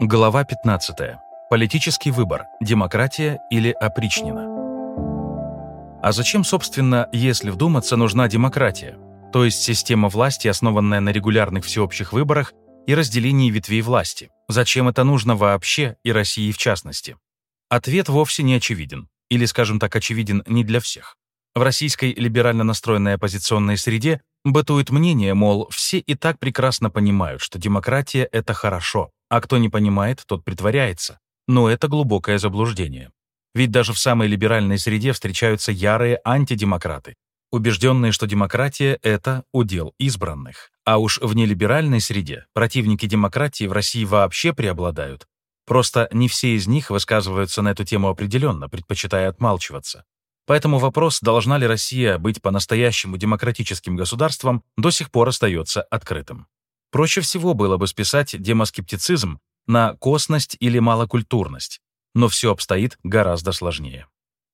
Глава 15. Политический выбор. Демократия или опричнина. А зачем, собственно, если вдуматься, нужна демократия? То есть система власти, основанная на регулярных всеобщих выборах и разделении ветвей власти. Зачем это нужно вообще и России в частности? Ответ вовсе не очевиден. Или, скажем так, очевиден не для всех. В российской либерально настроенной оппозиционной среде бытует мнение, мол, все и так прекрасно понимают, что демократия — это хорошо, а кто не понимает, тот притворяется. Но это глубокое заблуждение. Ведь даже в самой либеральной среде встречаются ярые антидемократы, убежденные, что демократия — это удел избранных. А уж в нелиберальной среде противники демократии в России вообще преобладают. Просто не все из них высказываются на эту тему определенно, предпочитая отмалчиваться. Поэтому вопрос, должна ли Россия быть по-настоящему демократическим государством, до сих пор остается открытым. Проще всего было бы списать демоскептицизм на косность или малокультурность, но все обстоит гораздо сложнее.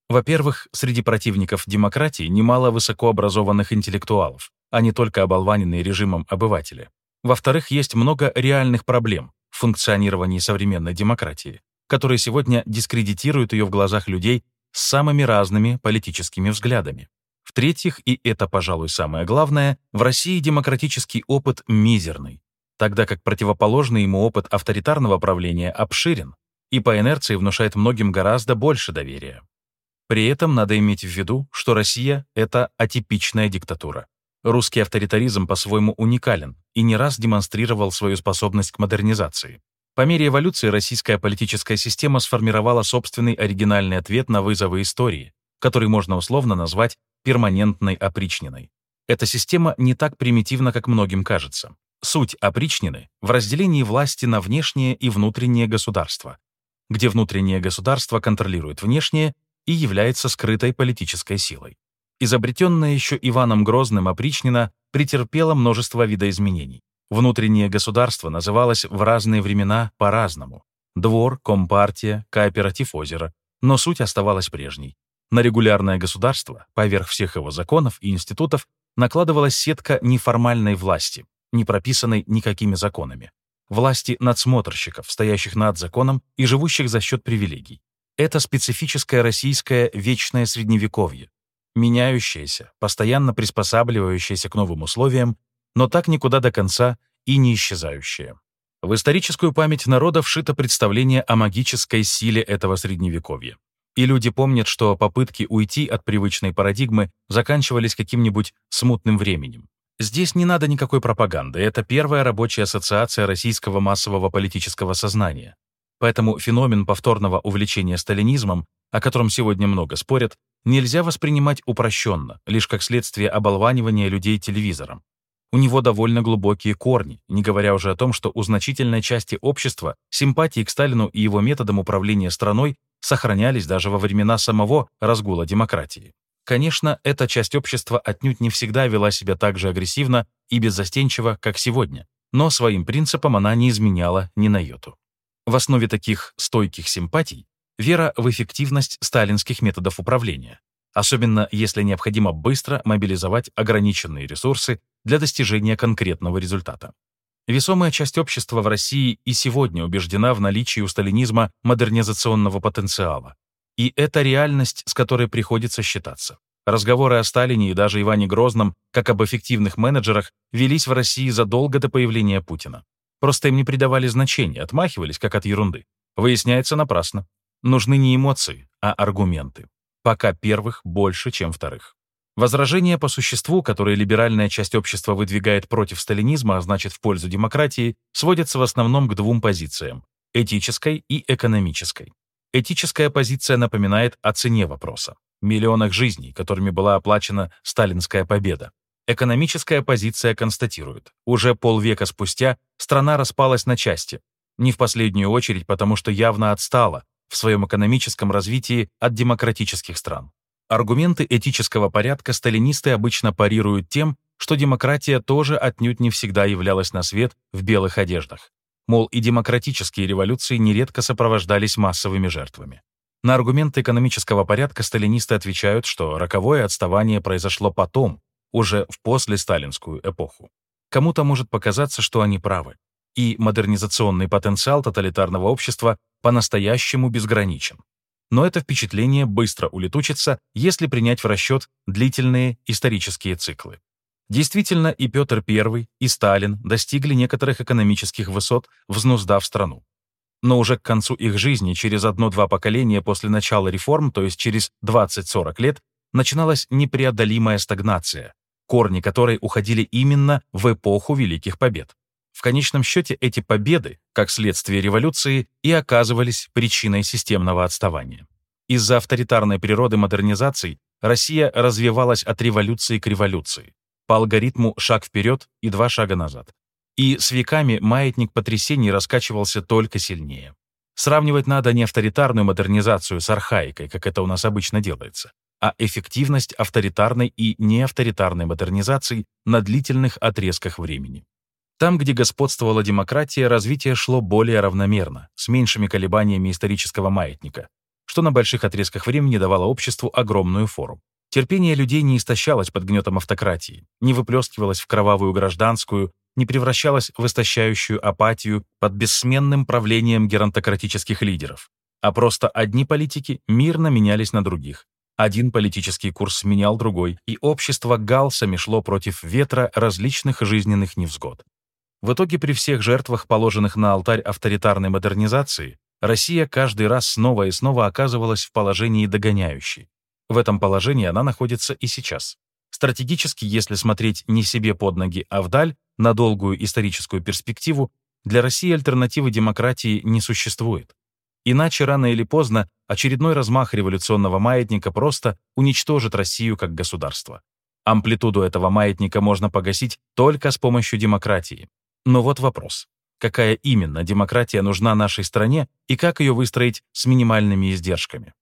Во-первых, среди противников демократии немало высокообразованных интеллектуалов, а не только оболваненные режимом обыватели. Во-вторых, есть много реальных проблем в функционировании современной демократии, которые сегодня дискредитируют ее в глазах людей с самыми разными политическими взглядами. В-третьих, и это, пожалуй, самое главное, в России демократический опыт мизерный, тогда как противоположный ему опыт авторитарного правления обширен и по инерции внушает многим гораздо больше доверия. При этом надо иметь в виду, что Россия — это атипичная диктатура. Русский авторитаризм по-своему уникален и не раз демонстрировал свою способность к модернизации. По мере эволюции российская политическая система сформировала собственный оригинальный ответ на вызовы истории, который можно условно назвать перманентной опричниной. Эта система не так примитивна, как многим кажется. Суть опричнины в разделении власти на внешнее и внутреннее государство, где внутреннее государство контролирует внешнее и является скрытой политической силой. Изобретенная еще Иваном Грозным опричнина претерпела множество видоизменений. Внутреннее государство называлось в разные времена по-разному. Двор, компартия, кооператив озера. Но суть оставалась прежней. На регулярное государство, поверх всех его законов и институтов, накладывалась сетка неформальной власти, не прописанной никакими законами. Власти надсмотрщиков, стоящих над законом и живущих за счет привилегий. Это специфическое российское вечное средневековье, меняющееся, постоянно приспосабливающееся к новым условиям но так никуда до конца и не исчезающее. В историческую память народа вшито представление о магической силе этого средневековья. И люди помнят, что попытки уйти от привычной парадигмы заканчивались каким-нибудь смутным временем. Здесь не надо никакой пропаганды, это первая рабочая ассоциация российского массового политического сознания. Поэтому феномен повторного увлечения сталинизмом, о котором сегодня много спорят, нельзя воспринимать упрощенно, лишь как следствие оболванивания людей телевизором. У него довольно глубокие корни, не говоря уже о том, что у значительной части общества симпатии к Сталину и его методам управления страной сохранялись даже во времена самого разгула демократии. Конечно, эта часть общества отнюдь не всегда вела себя так же агрессивно и беззастенчиво, как сегодня, но своим принципам она не изменяла ни на йоту. В основе таких стойких симпатий вера в эффективность сталинских методов управления, особенно если необходимо быстро мобилизовать ограниченные ресурсы для достижения конкретного результата. Весомая часть общества в России и сегодня убеждена в наличии у сталинизма модернизационного потенциала. И это реальность, с которой приходится считаться. Разговоры о Сталине и даже Иване Грозном, как об эффективных менеджерах, велись в России задолго до появления Путина. Просто им не придавали значения, отмахивались, как от ерунды. Выясняется напрасно. Нужны не эмоции, а аргументы. Пока первых больше, чем вторых. Возражения по существу, которые либеральная часть общества выдвигает против сталинизма, а значит в пользу демократии, сводятся в основном к двум позициям — этической и экономической. Этическая позиция напоминает о цене вопроса, миллионах жизней, которыми была оплачена сталинская победа. Экономическая позиция констатирует, уже полвека спустя страна распалась на части, не в последнюю очередь потому, что явно отстала в своем экономическом развитии от демократических стран. Аргументы этического порядка сталинисты обычно парируют тем, что демократия тоже отнюдь не всегда являлась на свет в белых одеждах. Мол, и демократические революции нередко сопровождались массовыми жертвами. На аргументы экономического порядка сталинисты отвечают, что роковое отставание произошло потом, уже в послесталинскую эпоху. Кому-то может показаться, что они правы. и модернизационный потенциал тоталитарного общества по-настоящему безграничен. Но это впечатление быстро улетучится, если принять в расчет длительные исторические циклы. Действительно, и Петр I, и Сталин достигли некоторых экономических высот, взнуздав страну. Но уже к концу их жизни, через одно-два поколения после начала реформ, то есть через 20-40 лет, начиналась непреодолимая стагнация, корни которой уходили именно в эпоху Великих Побед. В конечном счете эти победы, как следствие революции, и оказывались причиной системного отставания. Из-за авторитарной природы модернизаций Россия развивалась от революции к революции, по алгоритму шаг вперед и два шага назад. И с веками маятник потрясений раскачивался только сильнее. Сравнивать надо не авторитарную модернизацию с архаикой, как это у нас обычно делается, а эффективность авторитарной и неавторитарной модернизаций на длительных отрезках времени. Там, где господствовала демократия, развитие шло более равномерно, с меньшими колебаниями исторического маятника, что на больших отрезках времени давало обществу огромную фору. Терпение людей не истощалось под гнетом автократии, не выплескивалось в кровавую гражданскую, не превращалось в истощающую апатию под бессменным правлением геронтократических лидеров, а просто одни политики мирно менялись на других. Один политический курс менял другой, и общество галсами шло против ветра различных жизненных невзгод. В итоге при всех жертвах, положенных на алтарь авторитарной модернизации, Россия каждый раз снова и снова оказывалась в положении догоняющей. В этом положении она находится и сейчас. Стратегически, если смотреть не себе под ноги, а вдаль, на долгую историческую перспективу, для России альтернативы демократии не существует. Иначе рано или поздно очередной размах революционного маятника просто уничтожит Россию как государство. Амплитуду этого маятника можно погасить только с помощью демократии. Но вот вопрос. Какая именно демократия нужна нашей стране и как ее выстроить с минимальными издержками?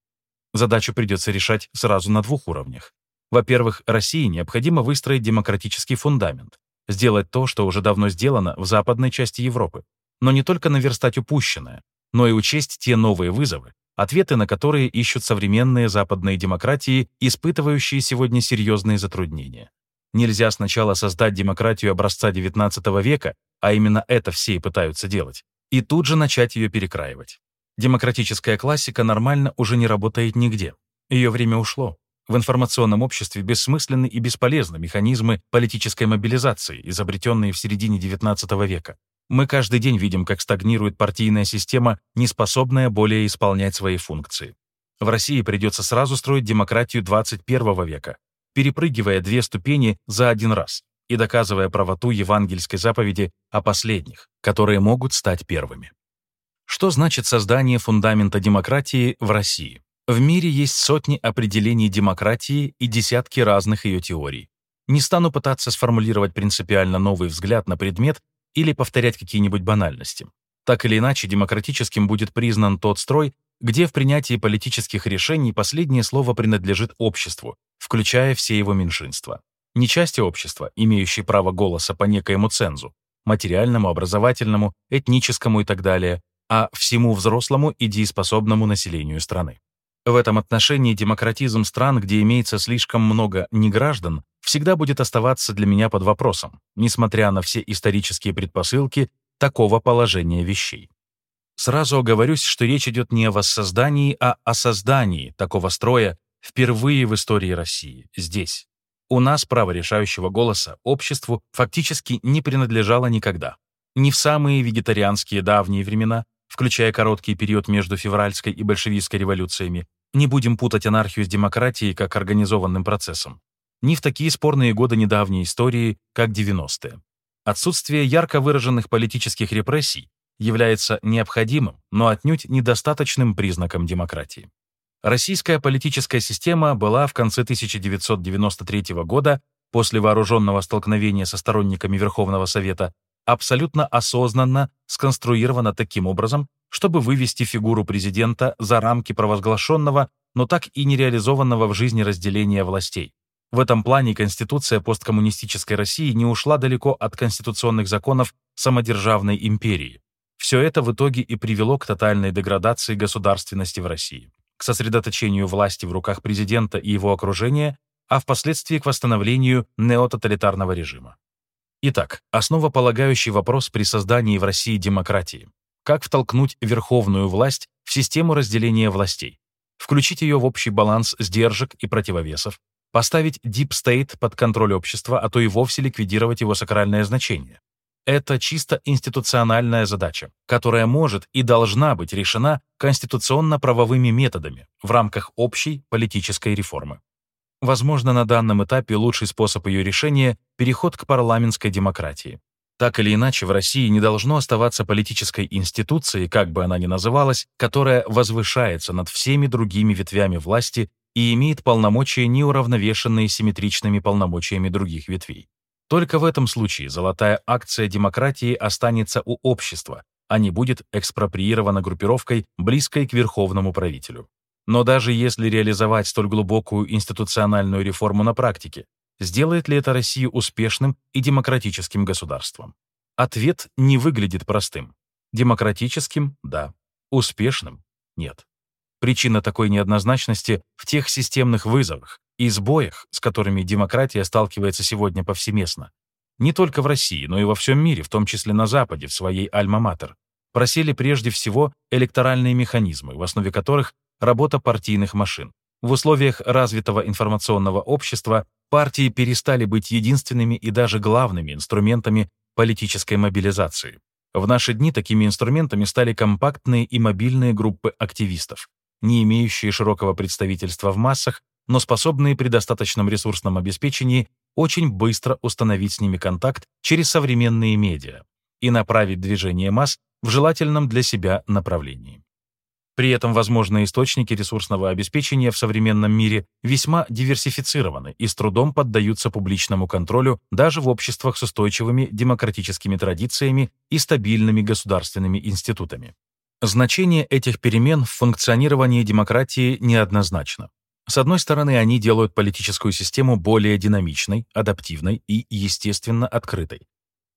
Задачу придется решать сразу на двух уровнях. Во-первых, России необходимо выстроить демократический фундамент, сделать то, что уже давно сделано в западной части Европы, но не только наверстать упущенное, но и учесть те новые вызовы, ответы на которые ищут современные западные демократии, испытывающие сегодня серьезные затруднения. Нельзя сначала создать демократию образца XIX века, а именно это все и пытаются делать, и тут же начать ее перекраивать. Демократическая классика нормально уже не работает нигде. Ее время ушло. В информационном обществе бессмысленны и бесполезны механизмы политической мобилизации, изобретенные в середине XIX века. Мы каждый день видим, как стагнирует партийная система, не способная более исполнять свои функции. В России придется сразу строить демократию 21 века, перепрыгивая две ступени за один раз и доказывая правоту евангельской заповеди о последних, которые могут стать первыми. Что значит создание фундамента демократии в России? В мире есть сотни определений демократии и десятки разных ее теорий. Не стану пытаться сформулировать принципиально новый взгляд на предмет или повторять какие-нибудь банальности. Так или иначе, демократическим будет признан тот строй, где в принятии политических решений последнее слово принадлежит обществу, включая все его меньшинства. Не части общества, имеющие право голоса по некоему цензу, материальному, образовательному, этническому и так далее, а всему взрослому и дееспособному населению страны. В этом отношении демократизм стран, где имеется слишком много неграждан, всегда будет оставаться для меня под вопросом, несмотря на все исторические предпосылки такого положения вещей. Сразу оговорюсь, что речь идет не о воссоздании, а о создании такого строя впервые в истории России, здесь. У нас право решающего голоса обществу фактически не принадлежало никогда. Ни в самые вегетарианские давние времена, включая короткий период между февральской и большевистской революциями, не будем путать анархию с демократией как организованным процессом, ни в такие спорные годы недавней истории, как 90-е. Отсутствие ярко выраженных политических репрессий является необходимым, но отнюдь недостаточным признаком демократии. Российская политическая система была в конце 1993 года, после вооруженного столкновения со сторонниками Верховного Совета, абсолютно осознанно сконструирована таким образом, чтобы вывести фигуру президента за рамки провозглашенного, но так и нереализованного в жизни разделения властей. В этом плане Конституция посткоммунистической России не ушла далеко от конституционных законов самодержавной империи. Все это в итоге и привело к тотальной деградации государственности в России, к сосредоточению власти в руках президента и его окружения, а впоследствии к восстановлению неототалитарного режима. Итак, основополагающий вопрос при создании в России демократии. Как втолкнуть верховную власть в систему разделения властей? Включить ее в общий баланс сдержек и противовесов, поставить Deep State под контроль общества, а то и вовсе ликвидировать его сакральное значение. Это чисто институциональная задача, которая может и должна быть решена конституционно-правовыми методами в рамках общей политической реформы. Возможно, на данном этапе лучший способ ее решения — переход к парламентской демократии. Так или иначе, в России не должно оставаться политической институции, как бы она ни называлась, которая возвышается над всеми другими ветвями власти и имеет полномочия, неуравновешенные симметричными полномочиями других ветвей. Только в этом случае золотая акция демократии останется у общества, а не будет экспроприирована группировкой, близкой к верховному правителю. Но даже если реализовать столь глубокую институциональную реформу на практике, сделает ли это Россию успешным и демократическим государством? Ответ не выглядит простым. Демократическим — да. Успешным — нет. Причина такой неоднозначности в тех системных вызовах, и сбоях, с которыми демократия сталкивается сегодня повсеместно. Не только в России, но и во всем мире, в том числе на Западе, в своей альма-матер, просели прежде всего электоральные механизмы, в основе которых работа партийных машин. В условиях развитого информационного общества партии перестали быть единственными и даже главными инструментами политической мобилизации. В наши дни такими инструментами стали компактные и мобильные группы активистов, не имеющие широкого представительства в массах, но способные при достаточном ресурсном обеспечении очень быстро установить с ними контакт через современные медиа и направить движение масс в желательном для себя направлении. При этом возможные источники ресурсного обеспечения в современном мире весьма диверсифицированы и с трудом поддаются публичному контролю даже в обществах с устойчивыми демократическими традициями и стабильными государственными институтами. Значение этих перемен в функционировании демократии неоднозначно. С одной стороны, они делают политическую систему более динамичной, адаптивной и, естественно, открытой.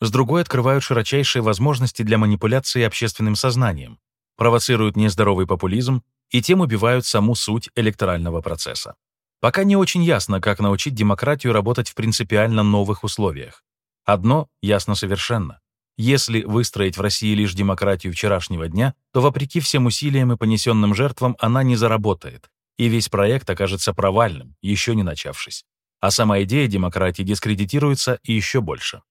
С другой, открывают широчайшие возможности для манипуляции общественным сознанием, провоцируют нездоровый популизм и тем убивают саму суть электорального процесса. Пока не очень ясно, как научить демократию работать в принципиально новых условиях. Одно ясно совершенно. Если выстроить в России лишь демократию вчерашнего дня, то вопреки всем усилиям и понесенным жертвам она не заработает, и весь проект окажется провальным, еще не начавшись. А сама идея демократии дискредитируется и еще больше.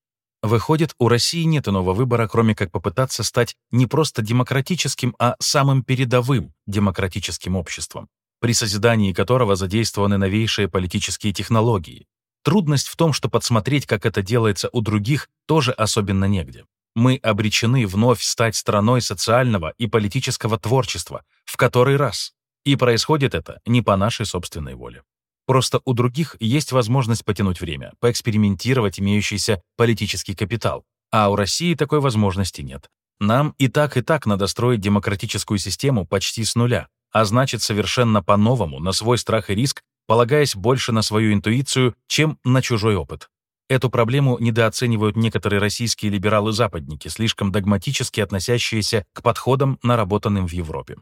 Выходит, у России нет иного выбора, кроме как попытаться стать не просто демократическим, а самым передовым демократическим обществом, при созидании которого задействованы новейшие политические технологии. Трудность в том, что подсмотреть, как это делается у других, тоже особенно негде. Мы обречены вновь стать страной социального и политического творчества, в который раз. И происходит это не по нашей собственной воле. Просто у других есть возможность потянуть время, поэкспериментировать имеющийся политический капитал, а у России такой возможности нет. Нам и так, и так надо строить демократическую систему почти с нуля, а значит совершенно по-новому, на свой страх и риск, полагаясь больше на свою интуицию, чем на чужой опыт. Эту проблему недооценивают некоторые российские либералы-западники, слишком догматически относящиеся к подходам, наработанным в Европе.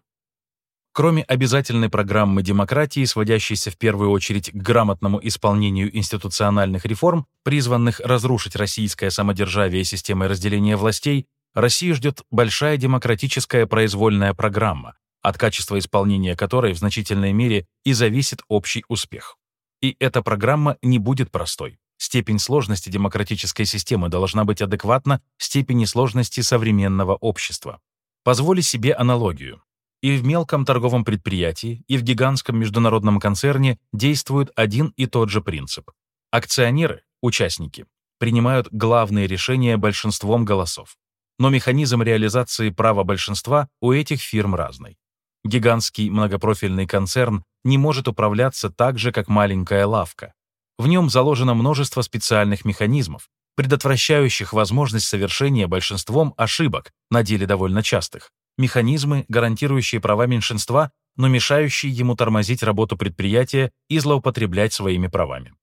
Кроме обязательной программы демократии, сводящейся в первую очередь к грамотному исполнению институциональных реформ, призванных разрушить российское самодержавие системой разделения властей, Россию ждет большая демократическая произвольная программа, от качества исполнения которой в значительной мере и зависит общий успех. И эта программа не будет простой. Степень сложности демократической системы должна быть адекватна степени сложности современного общества. Позволю себе аналогию. И в мелком торговом предприятии, и в гигантском международном концерне действует один и тот же принцип. Акционеры, участники, принимают главные решения большинством голосов. Но механизм реализации права большинства у этих фирм разный. Гигантский многопрофильный концерн не может управляться так же, как маленькая лавка. В нем заложено множество специальных механизмов, предотвращающих возможность совершения большинством ошибок, на деле довольно частых, механизмы, гарантирующие права меньшинства, но мешающие ему тормозить работу предприятия и злоупотреблять своими правами.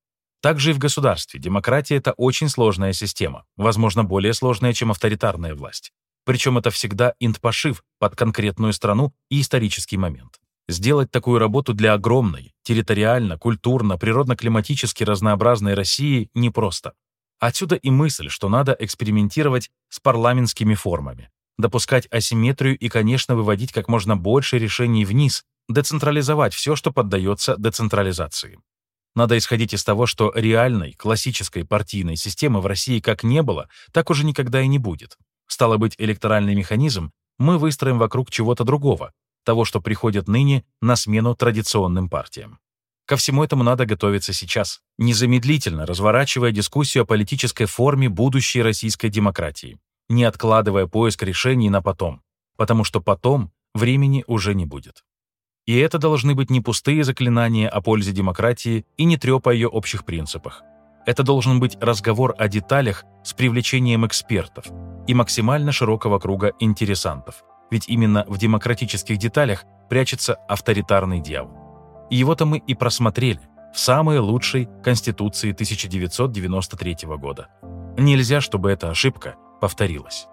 Также и в государстве демократия — это очень сложная система, возможно, более сложная, чем авторитарная власть. Причем это всегда интпошив под конкретную страну и исторический момент. Сделать такую работу для огромной, территориально, культурно, природно-климатически разнообразной России непросто. Отсюда и мысль, что надо экспериментировать с парламентскими формами, допускать асимметрию и, конечно, выводить как можно больше решений вниз, децентрализовать все, что поддается децентрализации. Надо исходить из того, что реальной, классической партийной системы в России как не было, так уже никогда и не будет. Стало быть, электоральный механизм мы выстроим вокруг чего-то другого, того, что приходит ныне на смену традиционным партиям. Ко всему этому надо готовиться сейчас, незамедлительно разворачивая дискуссию о политической форме будущей российской демократии, не откладывая поиск решений на потом, потому что потом времени уже не будет. И это должны быть не пустые заклинания о пользе демократии и не трёп о ее общих принципах. Это должен быть разговор о деталях с привлечением экспертов и максимально широкого круга интересантов, ведь именно в демократических деталях прячется авторитарный дьявол. И его-то мы и просмотрели в самой лучшей Конституции 1993 года. Нельзя, чтобы эта ошибка повторилась.